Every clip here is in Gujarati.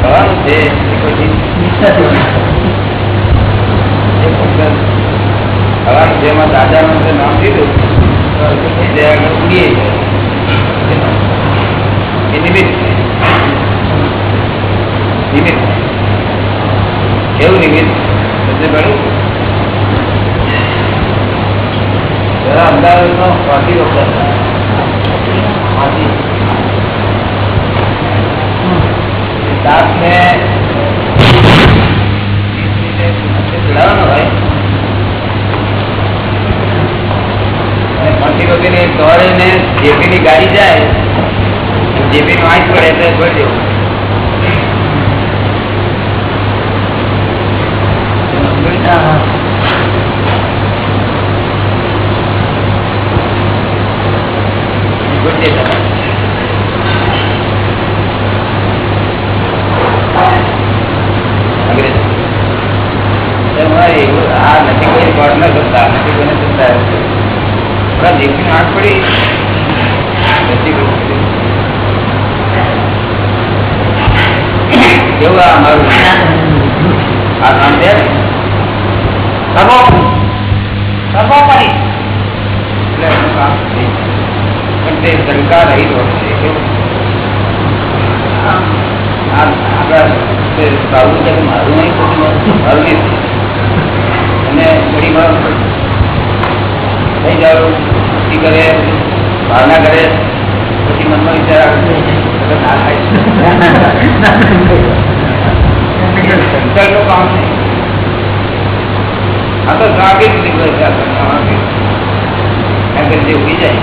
થવાનું છે થવાનું છે એમાં દાદાનું જે નામ નિમિત્ત કેવું નિમિત્ત એટલે ભણું જરા અમદાવાદનો પાર્ટી ડોક્ટર સ્ટાફને ચડાવવાનો હોય અને પાંચી રૂપિયાની દોડીને જેપીની ગાડી જાય જેપીનું આંચ પડે એટલે છોડી દેવું શંકા રહિત હોય છે આ આપણા તે બાબુ છે કે મારું નહીં ખોટું મારું નહીં અને થોડી વાર થઈ જાવ ભક્તિ કરે ભાવના કરે પછી મનમાં વિચાર આવે કે ના થાય. સંકલ્પનું કામ નહીં. આ તો સ્વાભાવિક નીકળે છે આ કારણ કે જે ઉગી જાય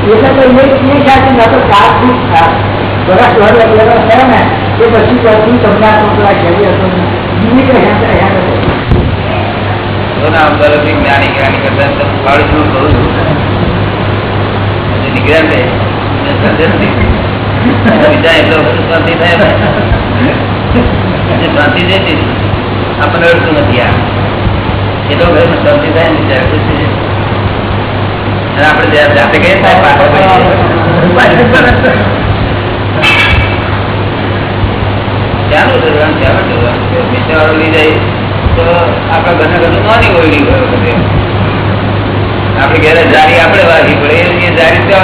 જો સ્વાભાવિક ઉગી જાય સ્વાભાવિક ઉગી જાય તેનું કામ તમારા કંઈક અંતરાય રહેશે ઘણા અમદાવાદથી જ્ઞાની જ્ઞાની કરતા તો ફળ શું કરું છું જે નીકળ્યા છે એને સંદેશ નહીં બીજા એટલો બધું શાંતિ થાય ને જે શાંતિ છે તે આપણને અડતું નથી આ એટલો ઘર શાંતિ થાય ને ત્યારે ખુશ થઈ જાય અને આપણે જાતે કહીએ થાય પાછા પડીએ. ચાલો દરવાન ચાલો દરવાન. પૈસા વાળો લઈ જાય, તો આપણા ઘરના ઘરનું નાની ઓયડી આપણે ઘરે જારી આપણે વાગી પડે એ જારી તો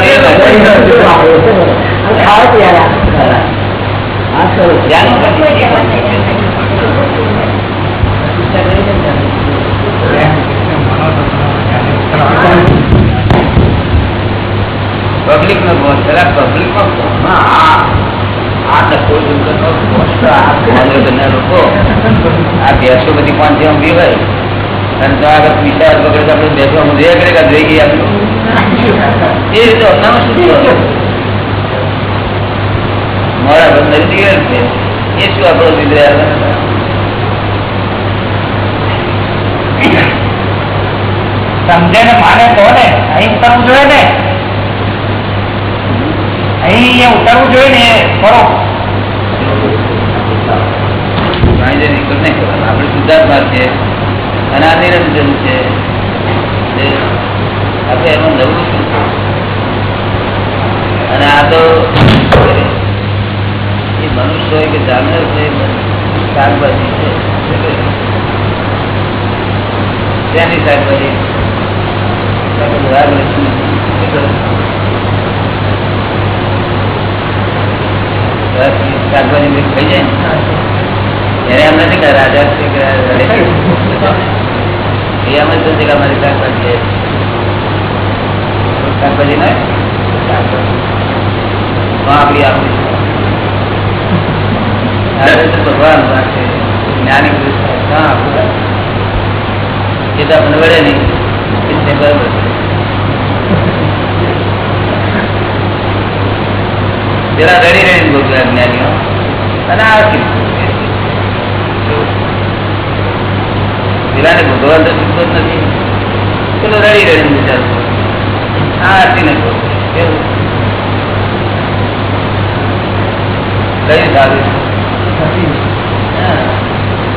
એ પબ્લિક નો બોસ પેલા પબ્લિકમાં આ આ ડકો દુકાનો બોસ તો આ ખાલી ઘરના લોકો આ બેસો બધી પાંચ જેમ બી હોય અને તો આગળ વિશાળ પકડે તો આપણે બેસવા હું જોયા કરે કે જોઈ ગયા આપણે એ રીતે અમદાવાદ શું થયું મારા બંદર નીકળે છે એ શું આપણો વિદ્યા સમજે ને માને તો ને અહીં ઉતરવું જોઈએ ને અહીં અહીંયા ઉતારવું જોઈએ ને ખરો આપણે શુદ્ધાત્મા છે. અને આ નિરંજન છે. આપણે એમાં નવું શું? અને આ તો એ મનુષ્ય હોય કે જાનવર છે શાકભાજી છે. ત્યાંની શાકભાજી? જાય ને? શાકભાજી શાકભાજી ના આપણી. આપણી ભગવાન જ્ઞાની પુરુષ એ તો આપણને વળે નહીં. એ બરાબર પેલા રડી રડી ભોગવ્યા જ્ઞાનીઓ. અને આ પેલાને ભગવાન જ નથી પેલો રડી રડી વિચારતો આ આરતીને ભોગવે. કેવું કયું.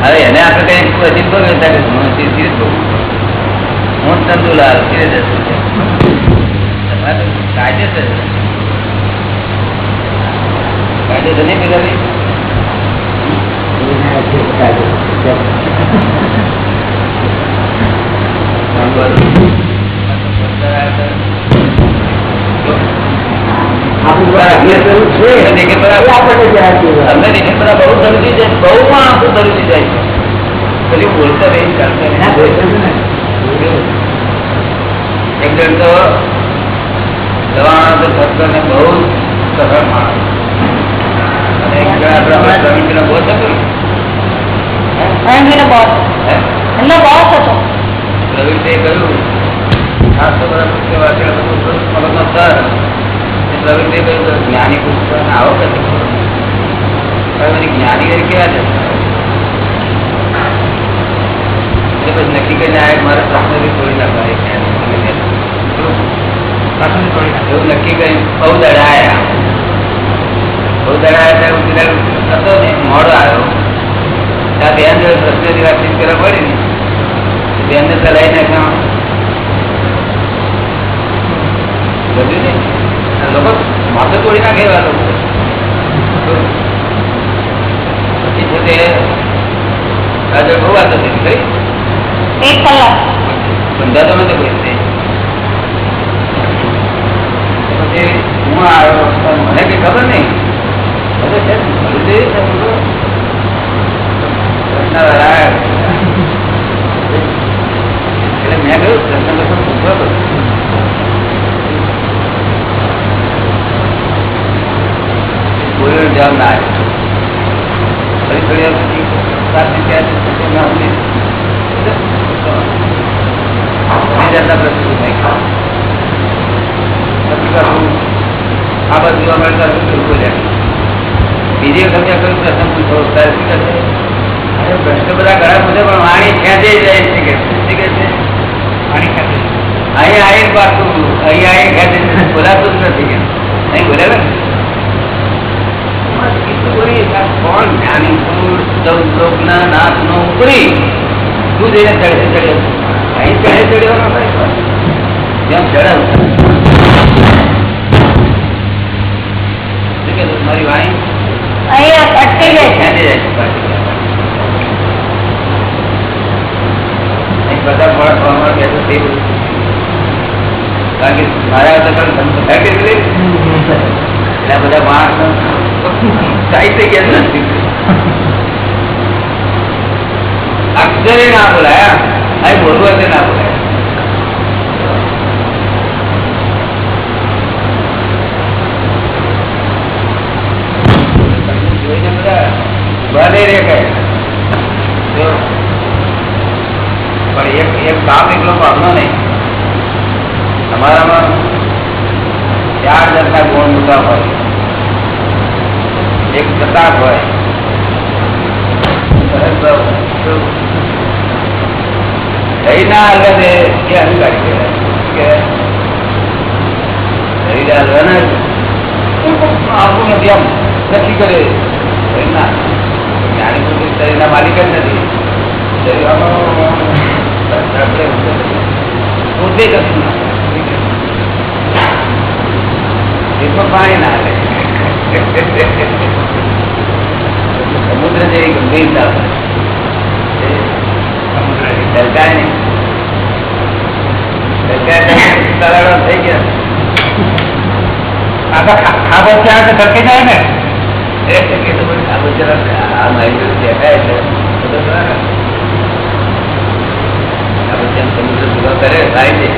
હવે એને આપણે કઈ અજીત ભોગવે તો કે હું સીધી જ ભોગવું. હું ચંદુલાલ તો કાયદેસર. કાયદેસર નહીં પેલા બહુ સરળ માણસ અને આપણા બહુ સરળ. Boss. હે? એમનો boss. હતો પ્રવીણજીએ કહ્યું સાતસો વર્ષ પૂછે વાંચે બધું મગજમાં સર કહ્યું કે જ્ઞાની પુસ્તક આવો કે હવે જ્ઞાની ઘરે કેવા છે પછી નક્કી કરીને આ એક મારા પ્રશ્નથી તોડી નાખવા એક જ્ઞાની. એવું નક્કી કરી બહુ દડા આવ્યા બહુ દડા ત્યારે હું હતો ને મોડો આવ્યો ત્યાં બેન જોડે પ્રશ્નથી વાતચીત કરવા પડી ને બેન ને ચલાવી નાખ્યા બધું ને લોકો માથે તોડી નાખે એવા લોકો. પછી પોતે આજે બહુ વાત હતી ખરી? એક કલાક. ધંધા તો નથી કોઈ પછી હું આવ્યો મને કઈ ખબર નહીં. ને, બધું બધું. એટલે મેં કહ્યું પ્રશ્ન તો કોઈ જવાબ ના આવે ફરી થોડી પછી ત્યાં પછી જાતના પ્રશ્નો પાછું આ બાજુ અમારે પાસે બિલકુલ એમ. બીજી વખત પ્રશ્ન પૂછો ત્યારે શું? અરે પ્રશ્ન બધા ઘણા પૂછે પણ વાણી ખેંચે જાય છે કે શું કે છે? અહીંયા આવીને પાછું અહીંયા આવીને ખેંચે છે. બોલાતું જ નથી કે નહીં બોલે ને? કેટલું બોલી આ કોણ? જ્ઞાની પુરુષ ચૌદ લોકના નાથનો ઉપરી. તું જઈને ચડે ચડ્યો અહીં ચડે ચડ્યો જેમ ચડાવ મારી વાણી? અહીંયા અટકી જાય છે ખેંચી જાય છે પાછી. અહીં બધા કે મારા હતા પણ એટલે બધા માણસો સાહિત્ય કેમ નથી? અક્ષરે ના બોલાય. અહીં બોલવું ના બોલાય જોઈને બધા ભલે રે કહે જો. પણ એક એકલો પામનો નહીં. તમારામાં ચાર જાતના ગુણ મોટા હોય. એક પ્રતાપ હોય. નથી આમ. નક્કી કરે. દહીં ના જ્ઞાની પુરુષ શરીરના માલિક જ નથી. શરીર આમાં આપણે પોતે કશું ના પેટમાં પાણી ના. લે સમુદ્ર જેવી ગંભીરતા સરકાર સરકાર થઈ ગયા. આગળ ખાબો ત્યાં તો સરકી જાય ને? એટલે કે તો આ દેખાય છે. જેમ સમુદ્ર ભૂગા કરે સારી દે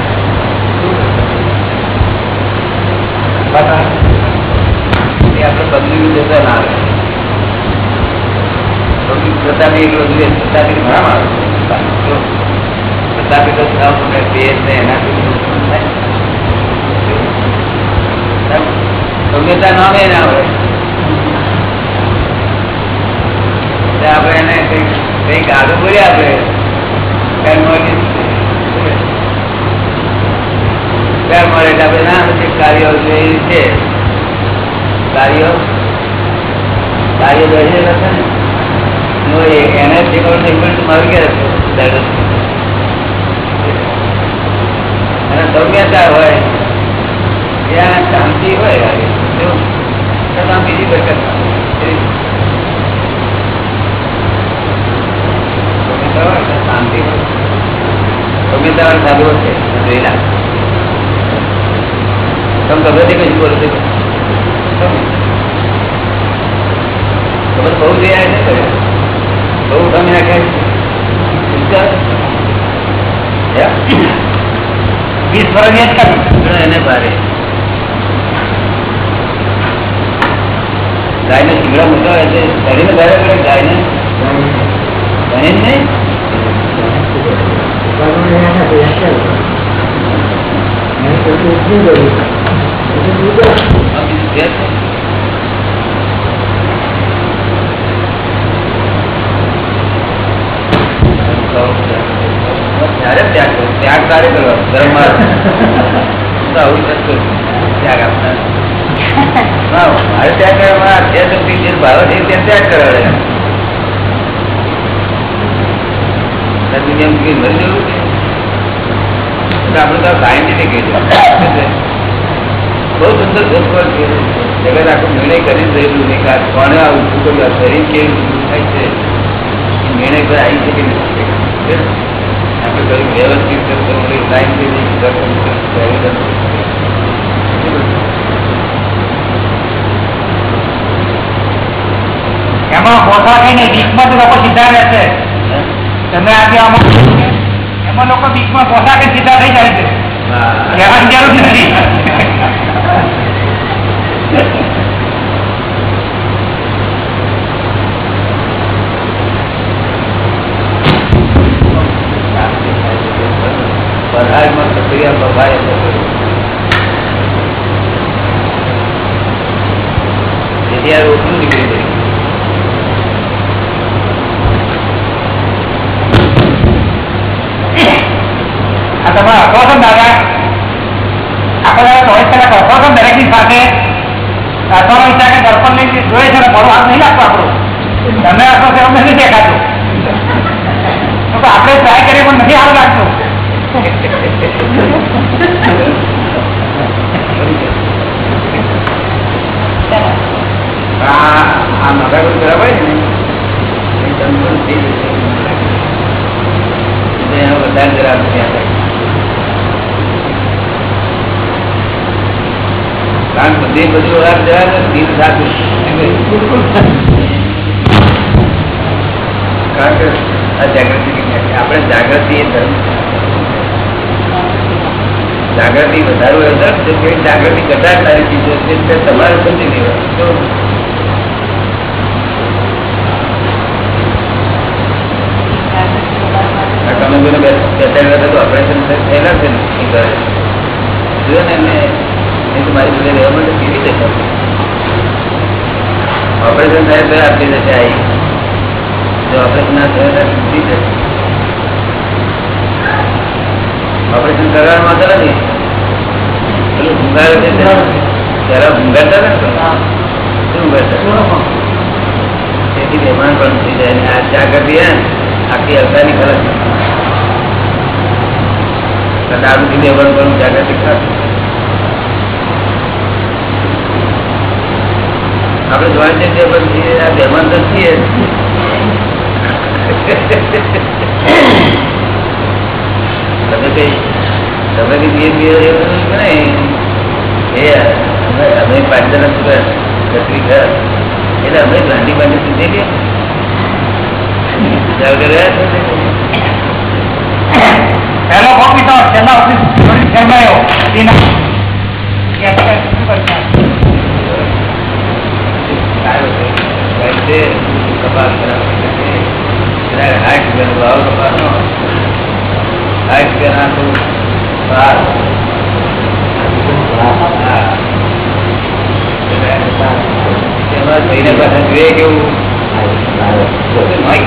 આપણે પગલી જતા ના આવે પગલી એને કઈક કઈક આગળ બોલ્યા આપડે હોય મળે એટલે આપણે ના નથી કાર્યો છે, કાર્યો કાર્યો બેસેલા છે ને એને કોઈ મારી ગયા છે? અને સૌમ્યતા હોય ત્યાં શાંતિ હોય? છતાં બીજી બચત શાંતિ હોય. સૌમ્યતા વાળા છે છે જોયેલા તમે ખબર છે કઈ બોલો છો ખબર બહુ જોયા છે બહુ તમે નાખ્યા વીસ વર્ષની જ એને ભારે ગાયને શીંગડા હોય છે શરીરને ભારે પડે ગાયને ત્યાગ કરો. ત્યાગ તારે કરો ધર્મ આવું થતું. ત્યાગ આપનાર. મારે ત્યાગ કરવામાં આ જે શક્તિ છે તે ત્યાગ કરાવે. છે આપણે તો સાયન્ટિફિક બહુ સુંદર છે. જગત આખો નિર્ણય કરી રહેલું છે કે આ કોણે આ ઊભું કર્યું શરીર કેવી થાય છે. એ નિર્ણય પર આવી શકે નથી આપણે કહ્યું વ્યવસ્થિત લાઈન સાયન્ટિફિક એમાં ગોઠવા થઈને તો લોકો સીધા રહેશે. તમે આજે આમાં એમાં લોકો બીચમાં ગોઠા કે સીધા થઈ જાય છે. કહેવાની જરૂર નથી. પધારમાં પ્રક્રિયા તેથી આ રોટલું નીકળી ગયું આ તમે હસો છો ને દાદા આપણે દાદા ચોવીસ કલાક હસો છો ને દરેકની સાથે હસવાનો ત્યાં કે દર્પણ લઈને જોઈએ છે ને મારું હાથ નહીં લાગતો આપણું તમે હસો છે એમ નથી દેખાતું. તો આપણે ટ્રાય કરીએ પણ નથી સારું લાગતું આ મગાવી બરાબર છે ને? વધારે જરા કારણ કે બધી બધું વાર જરા ને દિલ સાથે કારણ કે આ જાગૃતિ વિજ્ઞાન. આપણે જાગૃતિ એ ધર્મ જાગૃતિ વધારવું હોય તો જો કોઈ જાગૃતિ કરતા સારી ચીજો છે તે તમારે સમજી લેવાનું તો આ તમે જોઈને બે બે ત્રણ વખત ઓપરેશન થયેલા છે ને એ ઘરે જો ને એમને એ તો મારી જોડે રહેવા માટે કેવી રીતે કરવું? ઓપરેશન થાય તો આપણી જશે આવી જો ઓપરેશન ના થયું તો તૂટી જશે ઓપરેશન કરવાનું વાંધો નથી. પેલું ભૂંગાર છે ને, જરા ભૂંગારતા ને તો શું ભૂંગારતા તેથી બેમાન પણ થઈ જાય અને આ જાગૃતિ હે ને, આખી અવતારની ખબર છે દારૂથી બેમાન પણ જાગૃતિ ખાસ આપણે જોઈન્ટ ટેબલ છીએ, આ તો છીએ તમે કઈ તમે કઈ પીએ એવું એ અમે પાંચજણ સુગર છત્રી ઘર એટલે અમે ગાંધી બાંધી સુધી કે પહેલો ઓફિસ કે અત્યારે શું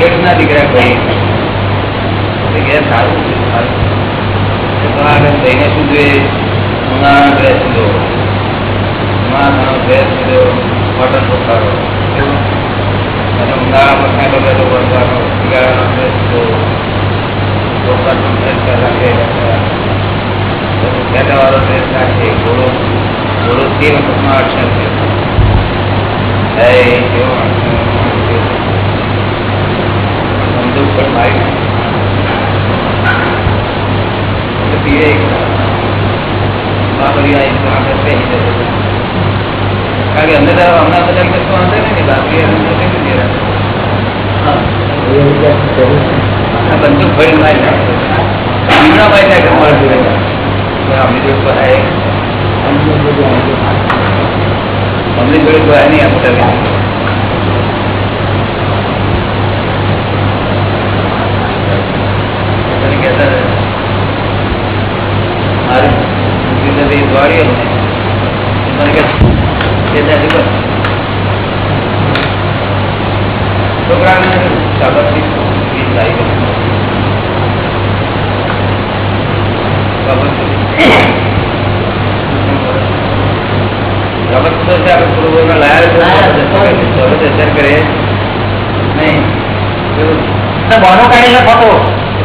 કરતા દીકરા ભાઈ સારું સારું જઈને શું જોઈએ ઉનાળાનો ડ્રેસ લીધો ઉનાળાનો ડ્રેસ લીધો કોટન પોતાનો અને ઉનાળામાં કાંઈ બધો વળવાનો શિયાળાનો ડ્રેસ લીધો ચોખાનો ડ્રેસ રાખે ખેટાવાળો ડ્રેસ રાખે ઘોડો ઘોડો તે વખતમાં અક્ષર છે હે કેવો બંદૂક પણ મારી પીવે બાબરી આવી તો આપણે બેસી જશે કારણ કે અંદર તો હમણાં બધા કશું વાંધો નહીં બાબરી અંદર નથી દેરા આ બંદૂક ફરી મારી નાખે હમણાં મારી નાખે મારી જોડે અમની જોડે કોઈ અમની જોડે કોઈ નહીં આ મોટા તને કહેતા હતા, મારી જિંદગી દોડી અમને ખોટો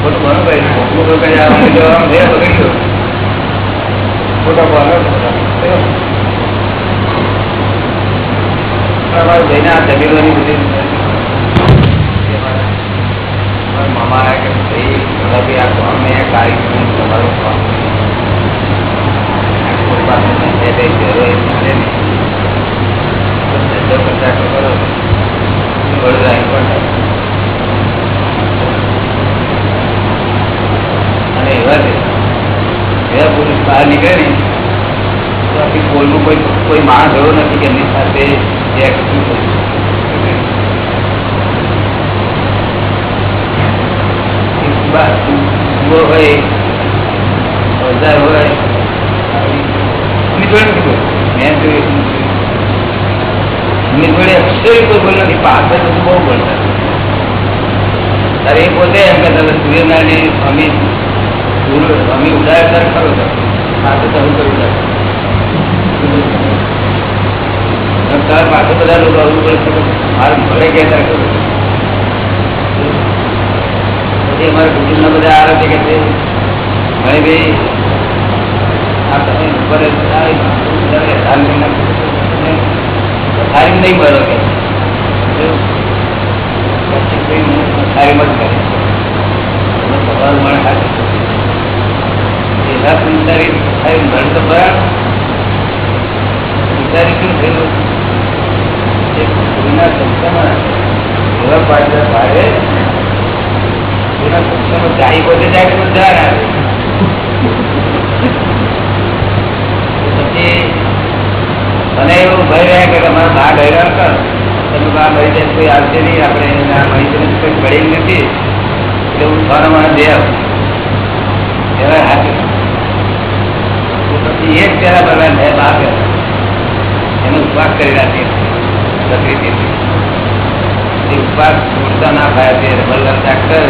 ખોટું ઘણું કરી ખોટું તો કરી આપણે જો આમ બે બગડી ગયો ખોટો બોલો અને એવા એવા પુરુષ બહાર નીકળે ને, તો કોઈ કોઈ માણસ એવો નથી કે એમની સાથે પોતે એમ કહેતા સૂર્યનારાયણ અમી સ્વામી ઉડાય ખરો પાછું તો હું કરું તાર પાછું બધા લોકો આવું બોલે છે મારે ભલે ગયા ત્યારે ખરું પછી અમારા કુટુંબના બધા આવે છે કે છે ભાઈ ભાઈ આ તમે ઉપર સારી સારી નહીં મળો કે પછી કોઈ સારી મત કરે તમે સવાલ મળે ખાતે એવા સંસારી સારી મળે તો બરાબર સંસારી શું થયેલું આવે. પછી મને એવું ભય રહ્યા કે અમારા બા ગયેલા હતા તમે બા મળી જાય કોઈ આવશે નહીં, આપણે આ જઈને કોઈ મળી નથી. એટલે હું સારા માણસ જઈ આવું. એવા પછી એક પહેલા ભગવાન સાહેબ આપે. એનો ઉપવાસ કરી રાખીએ બકરી દીધી એ ઉપવાસ છોડતા ના થાય તે રબરલાલ ડાક્ટર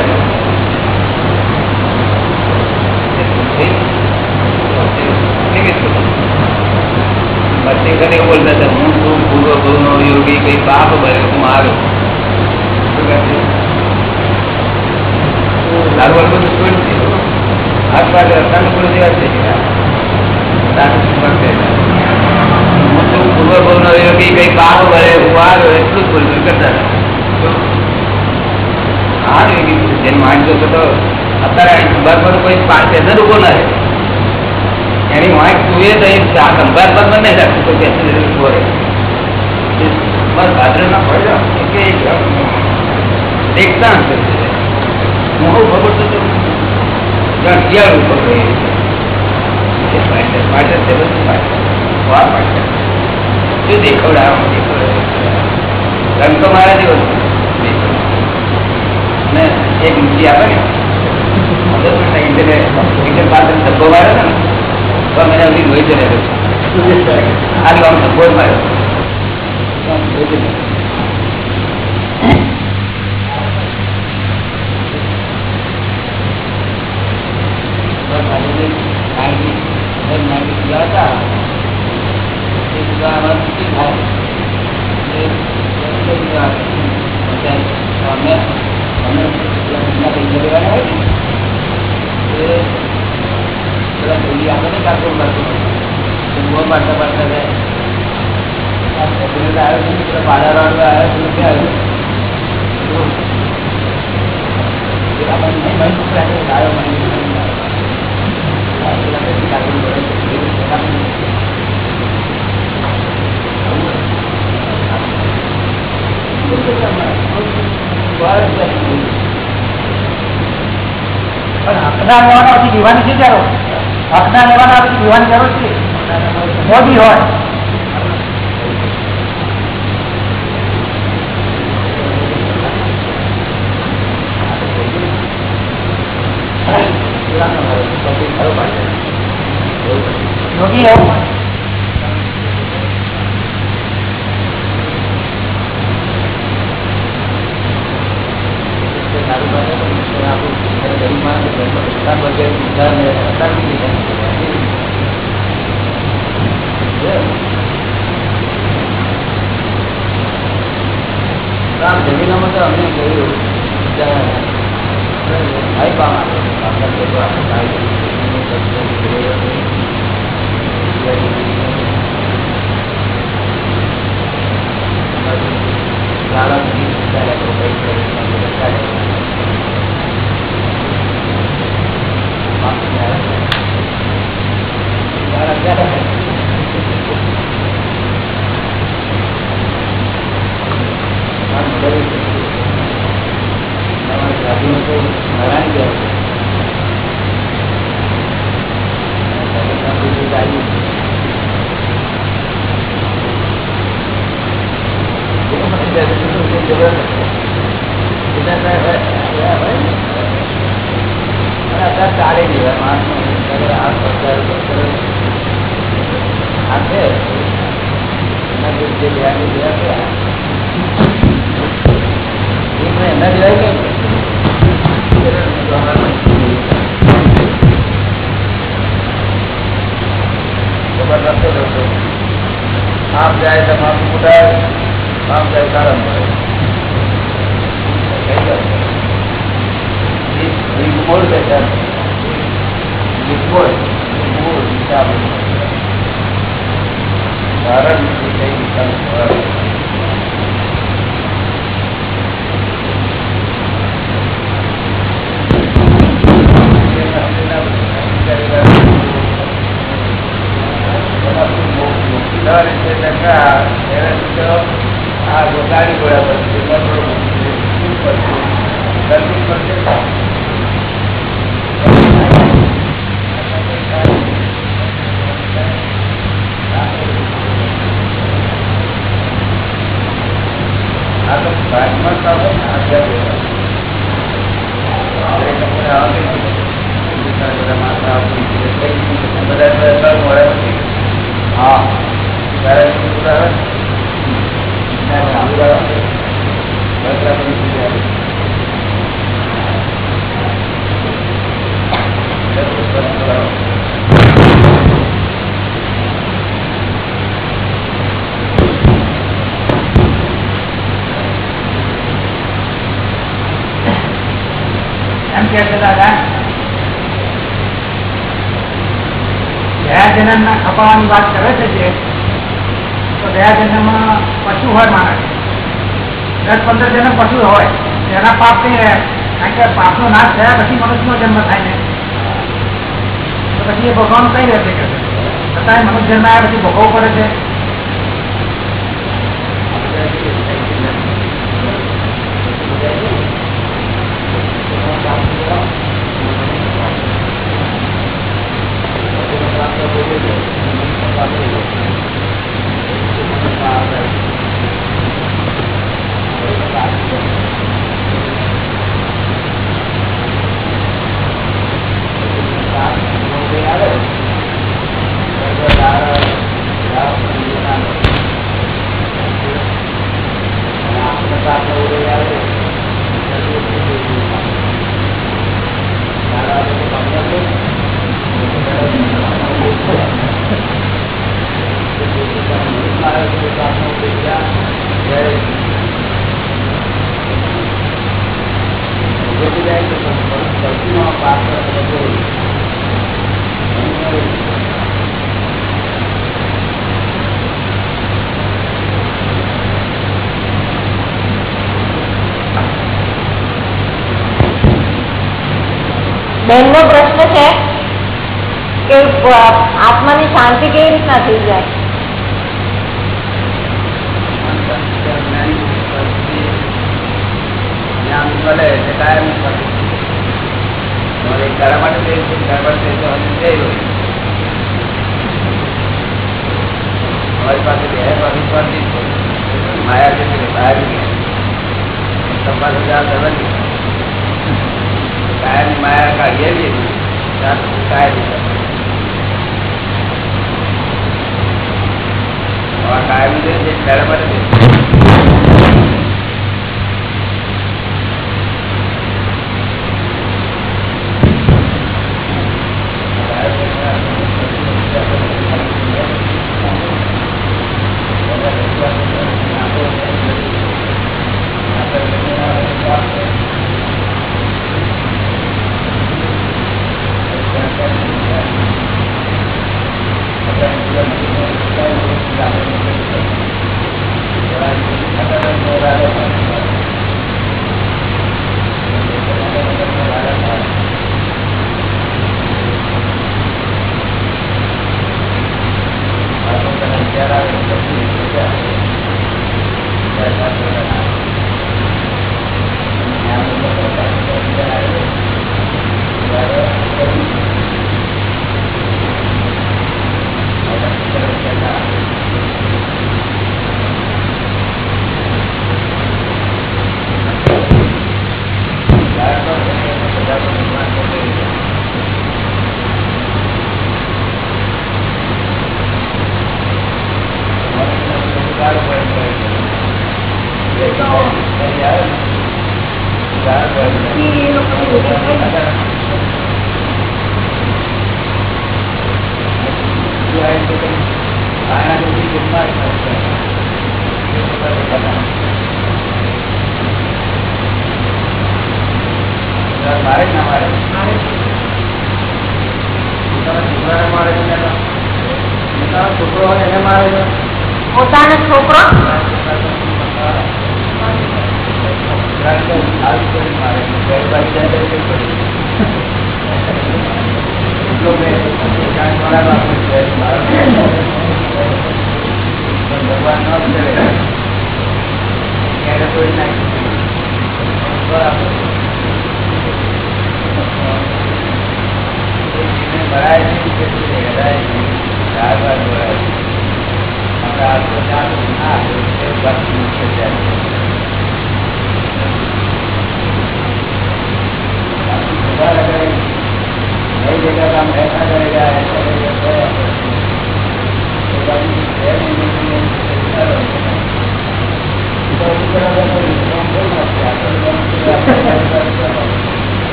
પછી કદી બોલતા હતા હું છું પૂર્વ ગુરુનો યોગી કઈ પાપ ભર્યો હું આવ્યો શું કહે છે? લાગવડ બધું છોડી દીધું હાથ પાસે રસ્તાનું પૂરું જેવા છે સાચું શું કરશે? હું છું પૂર્વ ગુરુનો યોગી કઈ પાપ ભરે હું એટલું જ બોલતું કરતા હતા યોગી જેને માણસો તો અત્યારે સંભાળવાનું કોઈ પાસે જ ઊભો ના રહે. એની વાંક એ તો એ સંભાળ પર બંને રાખતું તો પેસેન્જર ઊભો રહે. બસ ભાદર ના પડી કે એક દેખતા હશે હું હું ખબર તો જ્યાં ઉપર રહી પાછળ છે બધું પાછળ. વાર પાછળ. શું દેખવડાવવા રંગ તો મારા જેવો ને એક મૂકી આપે ને. ઇન્ટરનેટ પાસે ધબ્બો માર્યો ને પણ મને હજી જોઈ છે આ લોંગ ધબ્બો માર્યો હકદાર લેવાના પછી દીવાની છે જરૂર? હકદાર લેવાના પછી દીવાની જરૂર છે. મોદી હોય. કપાવાની વાત કરે છે જે, તો ગયા જન્મમાં પશુ હોય માણસ દસ પંદર જન્મ પશુ હોય એના પાપ નહીં રહ્યા. કારણ કે પાપનો નાશ થયા પછી મનુષ્યનો જન્મ થાય ને. તો પછી એ ભગવાન કઈ રહેશે કે છતાંય મનુષ્ય જન્મ આવ્યા પછી ભોગવવો પડે છે. બેનનો પ્રશ્ન છે કે અ, આત્માની શાંતિ કેવી રીતના થઈ જાય જ્ઞાન મળે એટલે કાયમ શાંતિ. તમારે તારા માટે તે છે, તારા માટે તે તો હજી જઈ રહ્યું. તમારી પાસે બે પાસે શાંતિ છે. માયા છે તે બહાર નીકળે. કાયમની માયા. ત્યાં સુધી કાયમી કાયમી છે, માટે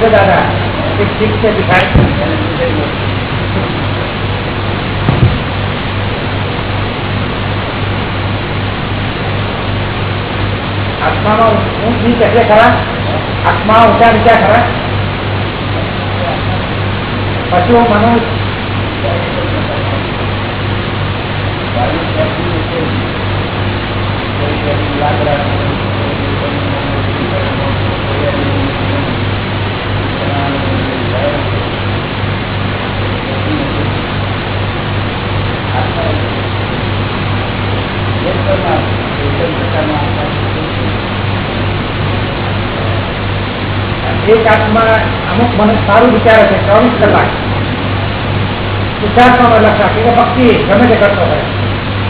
વડોદરામાં એક ભિખારી છે દાદા એક શીખ છે ભિખારી એને પૂછે કે આત્મામાં ઊંચ નીચ એટલે એક આત્મા અમુક મને સારું વિચારે છે ચોવીસ કલાક. શુદ્ધાત્મામાં લક્ષા કે ભક્તિ ગમે તે કરતો હોય.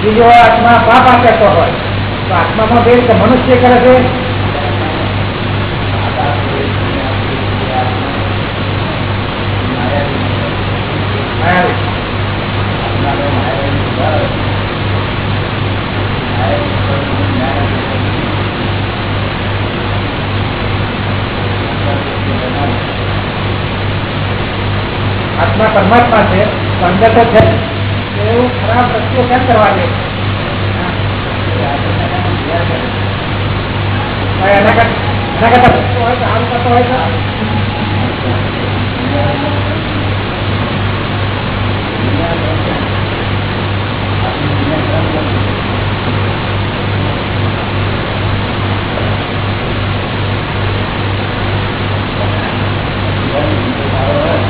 બીજો આત્મા પાપ આચરતો હોય. તો આત્મામાં બે મનુષ્ય કરે છે. પરમાત્મા છે સંગત છે એવું ખરાબ રસ્તો કેમ કરવા દે એના કરતા હોય તો કરતો હોય તો Thank.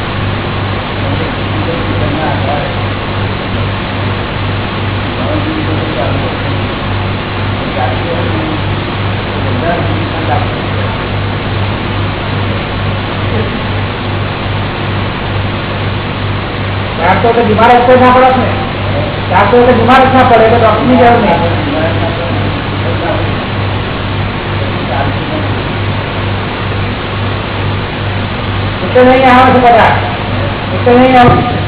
તો બીમાર ઉપર ના પડે ને? ત્યાં તો તો બીમાર જ ના પડે, એટલે ડોક્ટરની જરૂર નહીં. એટલે નહીં આવે છે બધા. એટલે નહીં આવે.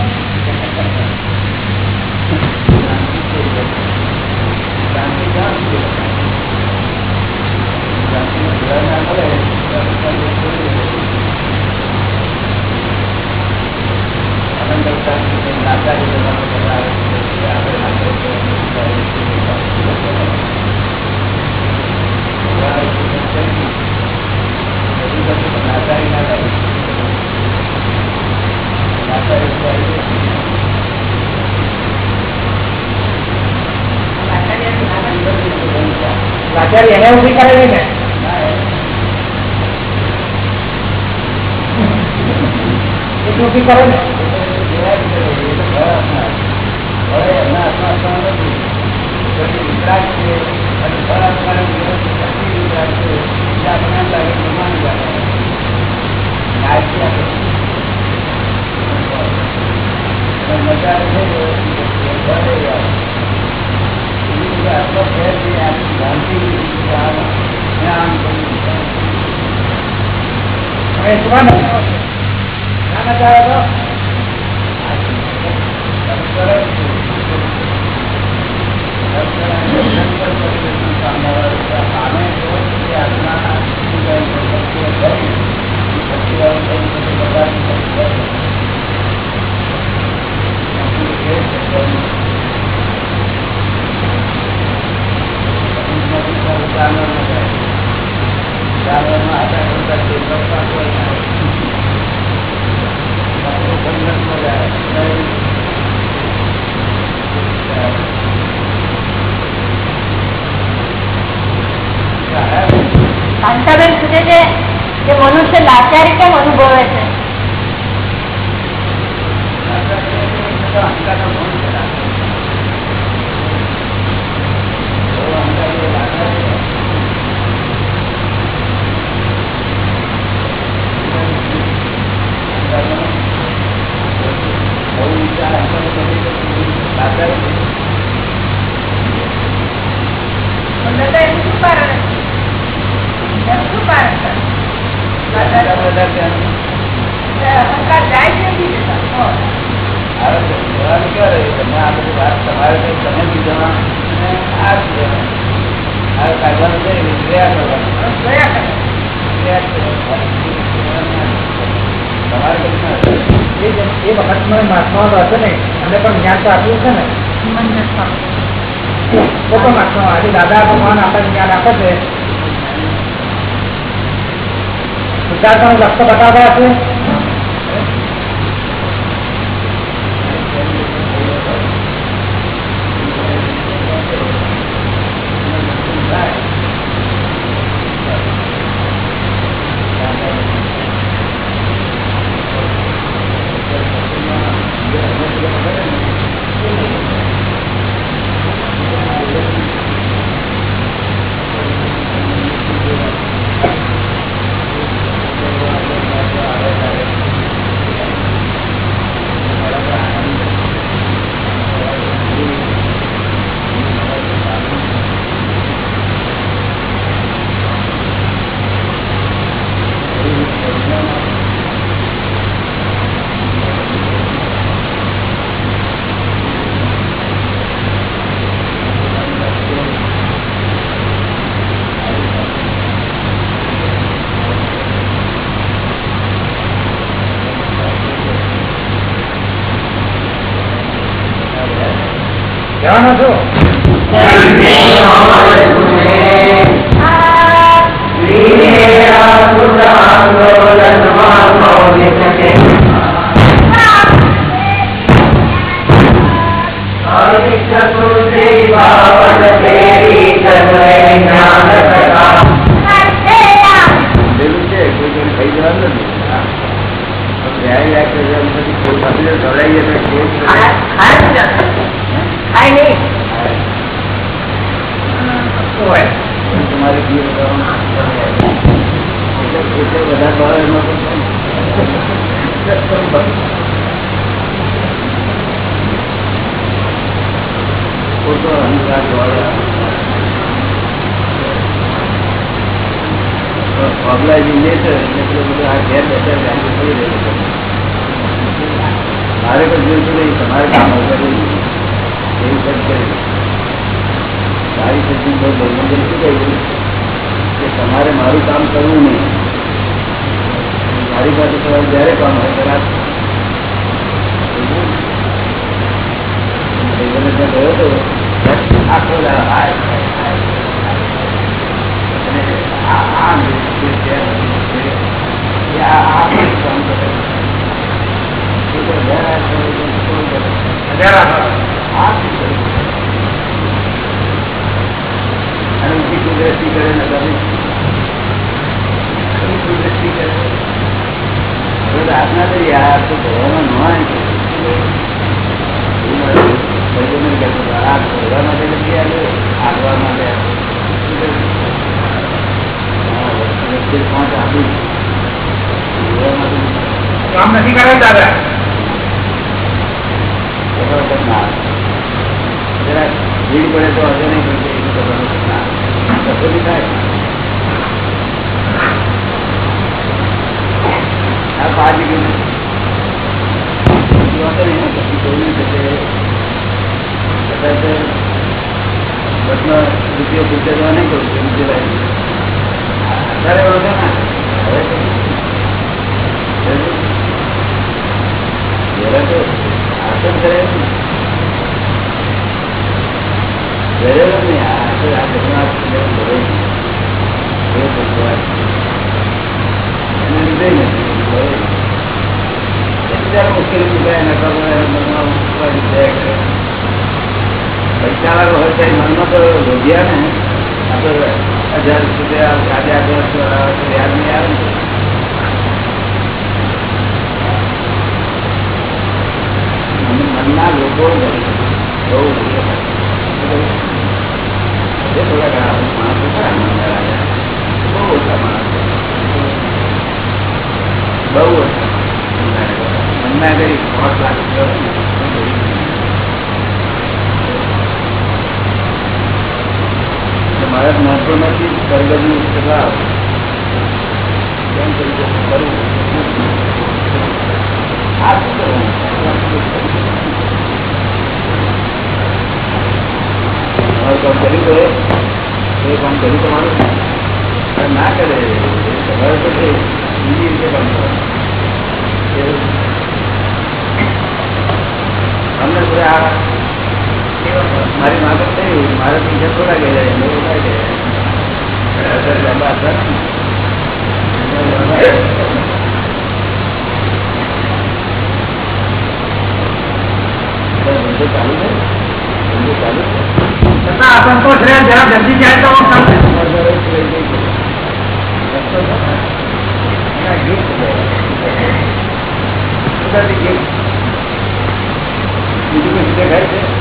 એને ઊભી કરેલી ને? ઊભી કરે ને. હવે જોયા કરે. એ જ- એ વખતમાં મહાત્માઓ તો હશે ને એમને પણ જ્ઞાન તો આપ્યું છે ને. તો પણ મહાત્માઓ આજે દાદા ભગવાન આપણને જ્ઞાન આપે છે. સિદ્ધાર્થનો લક્ષ્ય બતાવતા હશે. જવાનો છું ગોળ બની થોડા ઘણા માણસો ખરા બહુ ઓછા માણસો બહુ ઓછા હમણાં કરી પાંચ લાખ મારા મહત્વ નથી સરગજનું કેટલા કેમ કરી કરવું આ શું કરવું હવે કોણ કર્યું તો એ કામ કર્યું તમારું ના કરે તમારે તો છે બીજી રીતે કામ અમને થોડે આ મારી માગત થઈ મારે બીજા થોડા ગયા એમને બધા ગયા અસર લાંબા હતા ચાલુ છે છતાં આપણને કોઈ ટ્રેન જરા જલ્દી જાય તો કામ બીજું કઈ રીતે થાય છે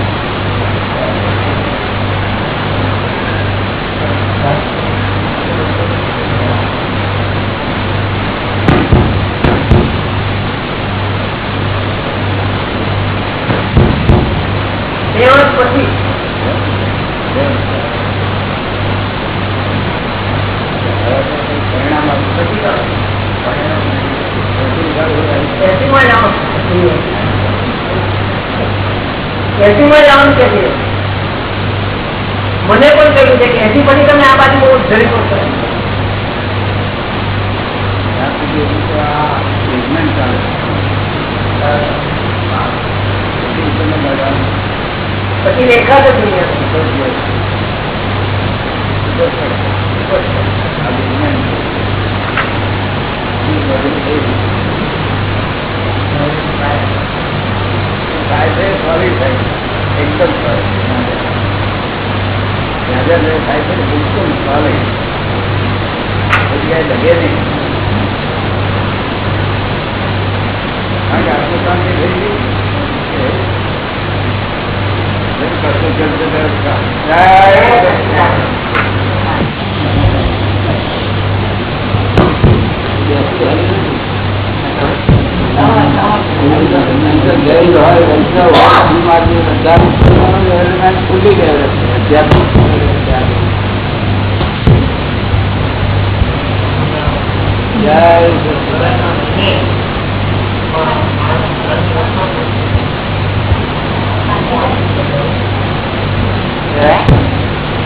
જય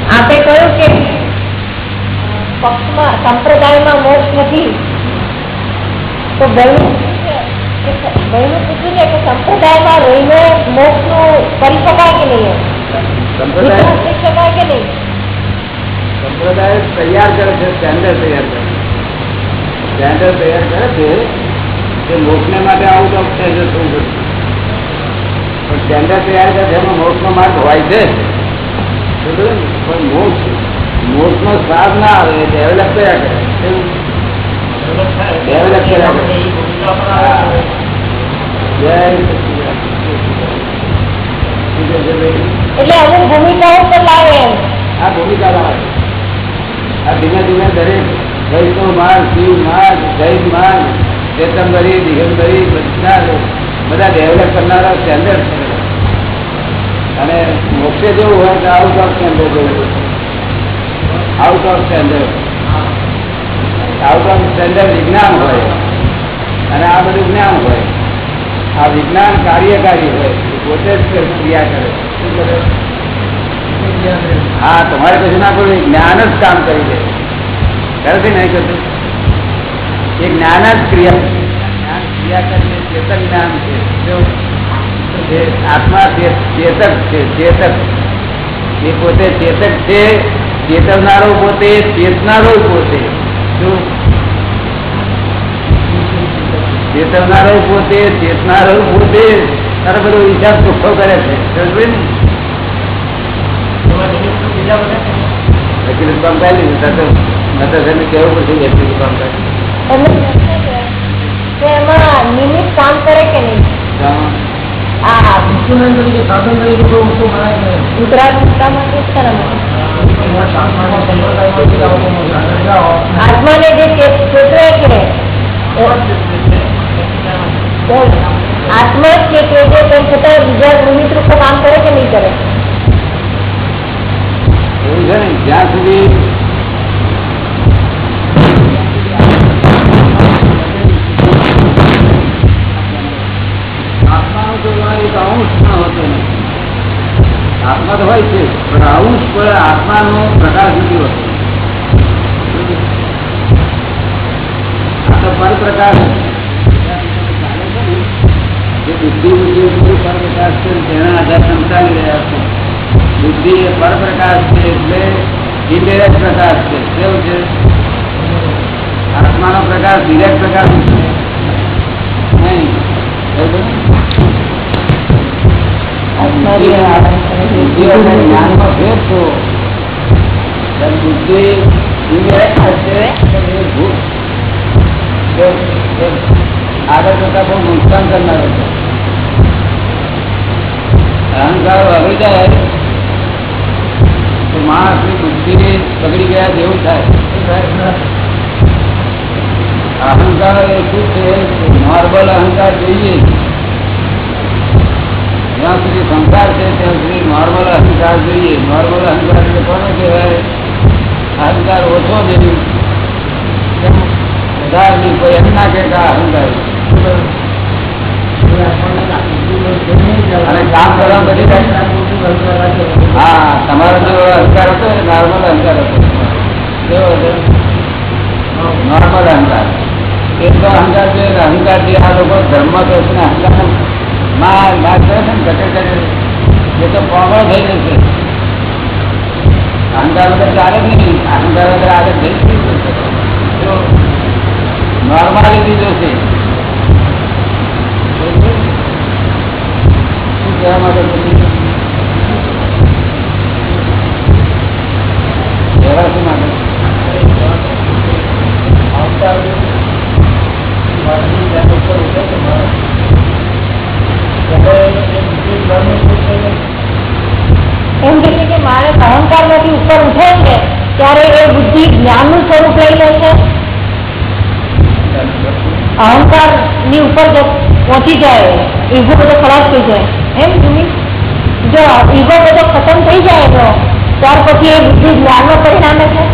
આપે કહ્યું કે પક્ષમાં સંપ્રદાયમાં મોક્ષ નથી. તો બહેનું બહેનું પૂછ્યું છે કે સંપ્રદાયમાં રહીને મોક્ષનું કરી શકાય કે નહીં? એમ? સંપ્રદાય વિકાસ થઈ શકાય કે નહીં? સંપ્રદાય તૈયાર કરે છે સ્ટેન્ડર્ડ તૈયાર કરે સ્ટેન્ડર્ડ તૈયાર કરે છે કે મોક્ષને માટે આઉટ ઓફ સ્ટેન્ડર્ડ થવું પડશે પણ સ્ટેન્ડર્ડ તૈયાર કરે છે એમાં મોક્ષનો માર્ગ હોય છે બરોબર ને? પણ મોક્ષ મોક્ષનો સ્વાદ ના આવે એ ડેવલપ કર્યા કરે કેવું? ડેવલપ કર્યા કરે હા. જય સચિદાનંદ. શું કહે છે ભાઈ? એટલે અમુક ભૂમિકાઓ પર લાવે એમ આ ભૂમિકા લાવે આ ધીમે ધીમે દરેક વૈષ્ણવ માર્ગ શિવ માર્ગ જૈન માર્ગ ચેતંબરી દિગંબરી બધા બધા ડેવલપ કરનારા સ્ટેન્ડર્ડ છે. અને મોક્ષે જેવું હોય તો આઉટ ઓફ સ્ટેન્ડર્ડ જેવું out of standard out of standard વિજ્ઞાન હોય. અને આ બધું જ્ઞાન હોય. આ વિજ્ઞાન કાર્યકારી હોય. પોતે જ ક્રિયા કરે. શું કરે? હા, તમારે કશું ના કરવું જ્ઞાન જ કામ કરી દે. ખરેખર નહીં કરતું એ જ્ઞાન જ ક્રિયા જ્ઞાન ક્રિયા કરીને ચેતન જ્ઞાન છે કેવું? એ આત્મા ચે- ચેતક છે ચેતક એ પોતે ચેતક છે ચેતવનારો પોતે ચેતનારો પોતે શું ચેતવનારો પોતે ચેતનારો પોતે તારે બધો હિસાબ ચોખ્ખો કરે છે સમજ્યો ને? વકીલ કામ કરી લીધું તો નતરસેને કેવું પડશે વકીલ કામ કરી એમને પ્રશ્ન છે કે એમાં નિમિત્ત કામ કરે કે નહીં આ ગુજરાત મુદ્દામાં શું છે ને? આત્માને જે ચે- ચેતવે છે તો આત્મા જ ચેતવે છે તેમ છતાં બીજા નિમિત્ત રૂપે કામ કરે કે નહીં કરે એવું છે ને જ્યાં સુધી આત્મા તો હોય છે, પણ અંશ પણ આત્માનો પ્રકાશ નથી હોતો. આ તો પરપ્રકાશ જે બુદ્ધિ બુદ્ધિ પરપ્રકાશ છે, તેના આધાર સમજાવી રહ્યા છે. બુદ્ધિ એ પરપ્રકાશ છે એટલે ઇન્ડિરેક્ટ પ્રકાશ છે. કેવું છે? આત્માનો પ્રકાશ ડિરેક્ટ પ્રકાશ નહીં. જ્ઞાનમાં ભેદ છો ત્યારે બુદ્ધિ indirect હશે તો એ ભૂલ. એ- એ આગળ જતા બહુ નુકસાન કરનારો છે અહંકાર આવી જાય તો માણસની બુદ્ધિ બગડી ગયા જેવું થાય શું થાય? અહંકાર એ શું છે નોર્મલ અહંકાર જોઈએ જ્યાં સુધી સંસાર છે, ત્યાં સુધી નોર્મલ અહંકાર જોઈએ. નોર્મલ અહંકાર એટલે કોને કહેવાય? અહંકાર ઓછો નહીં વધારે કોઈ એમ ના કે કે આ અહંકાર જો અહંકાર હતો નોર્મલ અહંકાર હતો. કેવો હતો? નોર્મલ અહંકાર. અહંકાર છે કે અહંકારથી આ ધર્મ તો છે અહંકાર માર માર કરે છે ને ઘટે ઘટે. એ તો પોગળો થઈ જશે અહંકાર વગર ચાલે જ નહીં. અહંકાર વગર આગળ થઈ ગયું નહીં લીધો છે. શું કહેવા માટે જ્ઞાનનું સ્વરૂપ લઈ લે છે. અહંકારની ઉપર પહોંચી જાય, ઈગો બધો ખરાબ થઈ જાય. એમ જુમી જો ઈગો બધો ખતમ થઈ જાય તો, ત્યાર પછી એ બુદ્ધિ જ્ઞાનમાં પરિણામે છે.